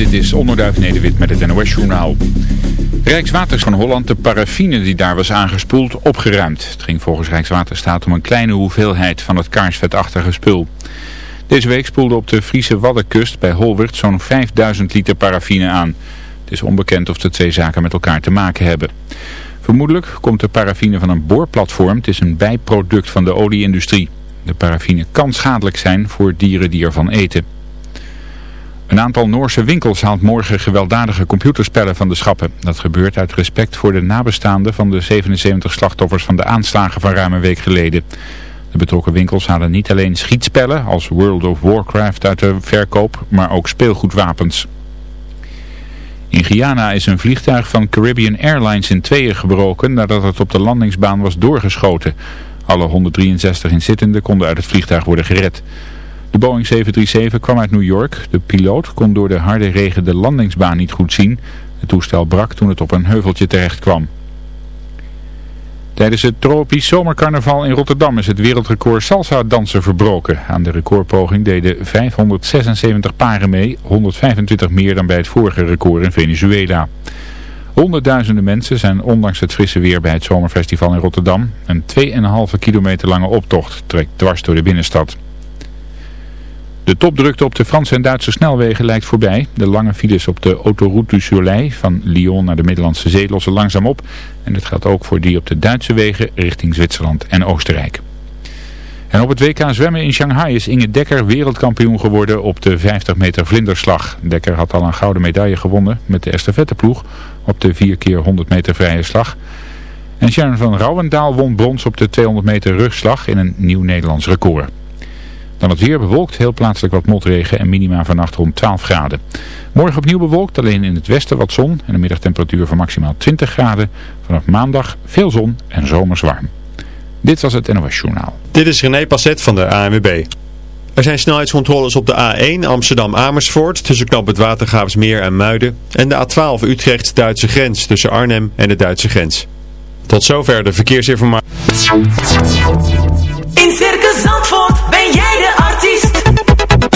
dit is Onderduif Nederwit met het NOS Journaal. Rijkswaters van Holland de paraffine die daar was aangespoeld opgeruimd. Het ging volgens Rijkswaterstaat om een kleine hoeveelheid van het kaarsvetachtige spul. Deze week spoelde op de Friese Waddenkust bij Holwert zo'n 5000 liter paraffine aan. Het is onbekend of de twee zaken met elkaar te maken hebben. Vermoedelijk komt de paraffine van een boorplatform. Het is een bijproduct van de olieindustrie. De paraffine kan schadelijk zijn voor dieren die ervan eten. Een aantal Noorse winkels haalt morgen gewelddadige computerspellen van de schappen. Dat gebeurt uit respect voor de nabestaanden van de 77 slachtoffers van de aanslagen van ruim een week geleden. De betrokken winkels halen niet alleen schietspellen als World of Warcraft uit de verkoop, maar ook speelgoedwapens. In Guyana is een vliegtuig van Caribbean Airlines in tweeën gebroken nadat het op de landingsbaan was doorgeschoten. Alle 163 inzittenden konden uit het vliegtuig worden gered. De Boeing 737 kwam uit New York. De piloot kon door de harde regen de landingsbaan niet goed zien. Het toestel brak toen het op een heuveltje terecht kwam. Tijdens het tropisch zomercarnaval in Rotterdam is het wereldrecord salsa dansen verbroken. Aan de recordpoging deden 576 paren mee, 125 meer dan bij het vorige record in Venezuela. Honderdduizenden mensen zijn ondanks het frisse weer bij het zomerfestival in Rotterdam. Een 2,5 kilometer lange optocht trekt dwars door de binnenstad. De topdrukte op de Franse en Duitse snelwegen lijkt voorbij. De lange files op de Autoroute du Soleil van Lyon naar de Middellandse Zee lossen langzaam op. En dat geldt ook voor die op de Duitse wegen richting Zwitserland en Oostenrijk. En op het WK zwemmen in Shanghai is Inge Dekker wereldkampioen geworden op de 50 meter vlinderslag. Dekker had al een gouden medaille gewonnen met de estafetteploeg op de 4 keer 100 meter vrije slag. En Sharon van Rouwendaal won brons op de 200 meter rugslag in een nieuw Nederlands record. Dan het weer bewolkt, heel plaatselijk wat motregen en minima vannacht rond 12 graden. Morgen opnieuw bewolkt, alleen in het westen wat zon en een middagtemperatuur van maximaal 20 graden. Vanaf maandag veel zon en zomers warm. Dit was het NOS. Dit is René Passet van de ANWB. Er zijn snelheidscontroles op de A1 Amsterdam-Amersfoort tussen knap het Watergraafsmeer en Muiden. En de A12 Utrecht-Duitse grens tussen Arnhem en de Duitse grens. Tot zover de verkeersinformatie.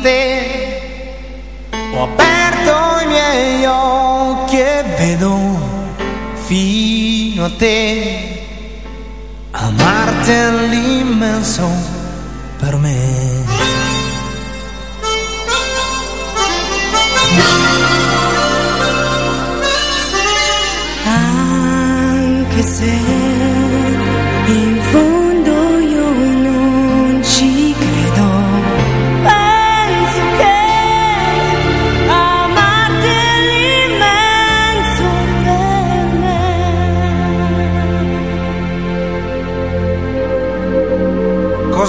Te. Ho aperto i miei occhi e vedo fino a te. Amarti è l'immenso per me. Anche se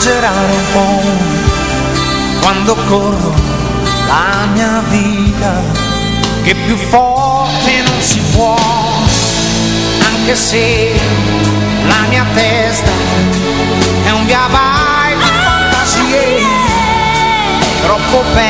Esagerare un po' quando corro la mia vita che più forte non si può anche se la mia testa è un via vai di fantasie troppo perse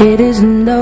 it is no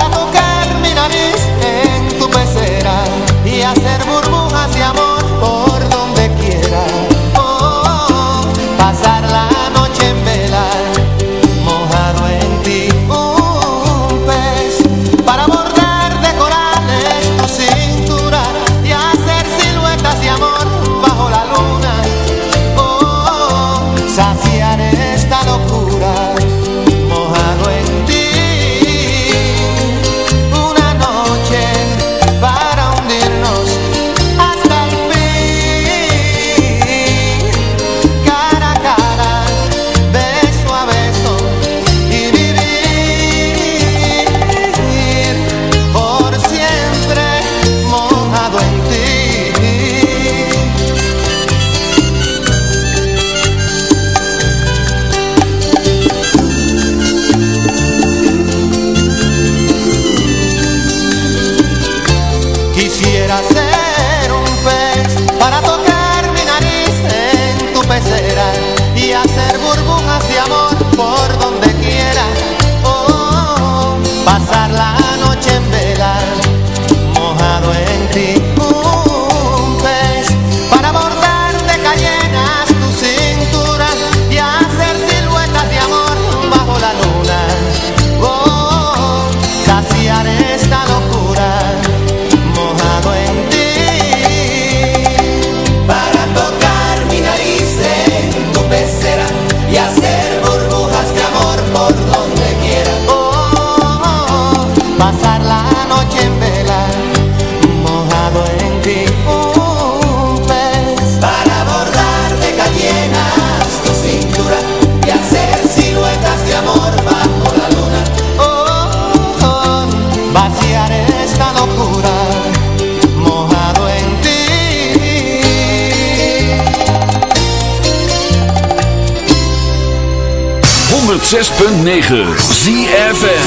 106.9 ZFM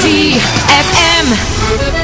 ZFM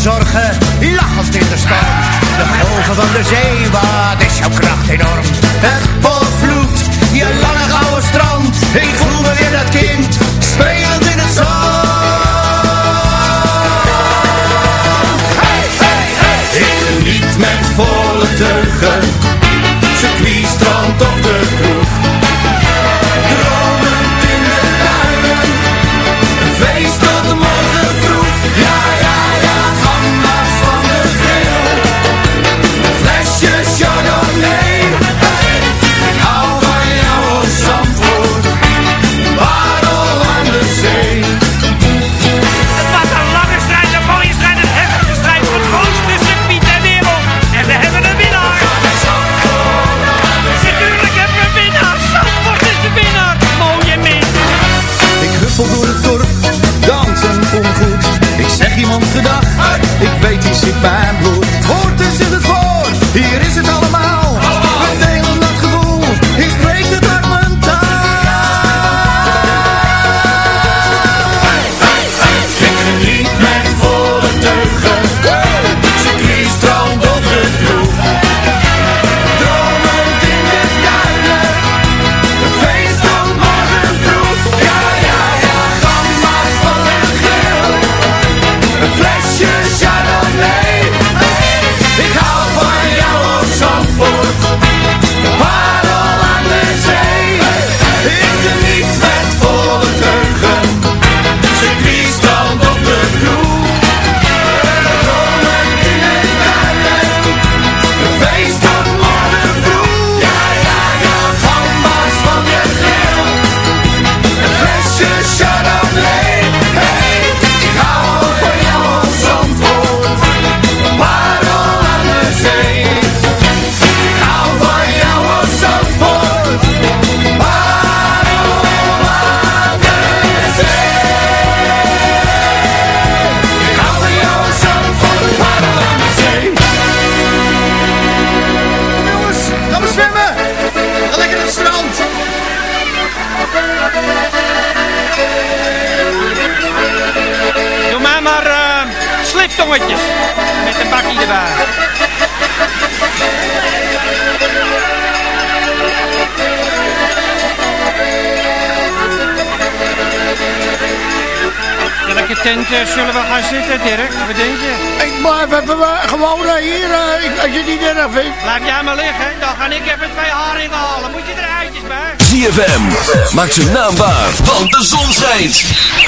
zorgen, lachend in de storm. De golven van de zee, wat is jouw kracht enorm? Het volvloed, je lange gouden strand, ik voel me weer dat kind, speelend in het zand. Hey, hey, hey! Ik geniet met volle teugen, circuit, strand of de kroeg. potjes. Met een bakkie erbij. Welke tent eh, zullen we gaan zitten, Dirk? Wat denk je? Ik maar, we, hebben gewoon eh, hier, eh, als je het niet erg vindt. Laat jij maar liggen, dan ga ik even twee haringen halen. Moet je er eitjes bij? ZFM, maak ze naambaar, want de zon schijnt.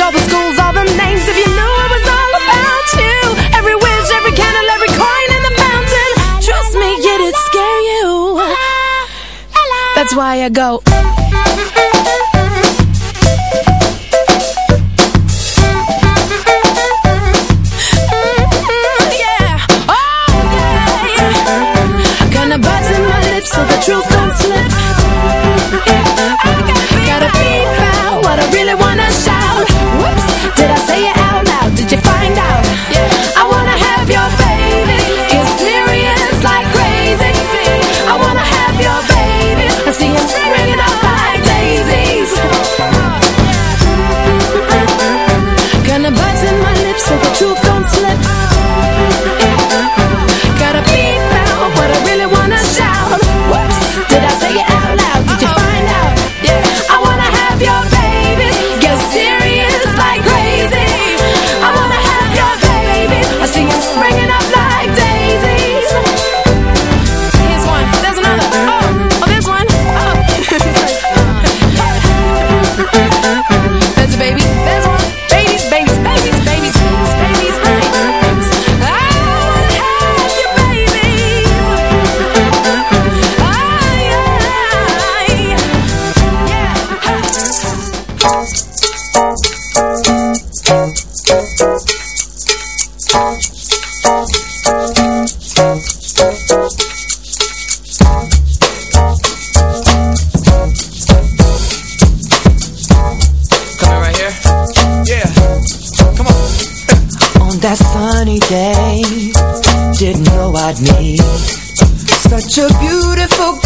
all the schools, all the names. If you knew it was all about you, every wish, every candle, every coin in the. Trust me, it'd scare you. That's why I go. me. Such a beautiful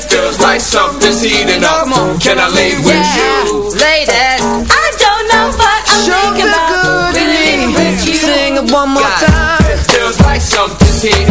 like something's heating up. Come on. Can I leave with Yeah, you? ladies. I don't know what I'm thinking about. Really leaving with you. Sing it one more God. time. It feels like something's heating